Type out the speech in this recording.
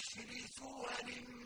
بعشر سور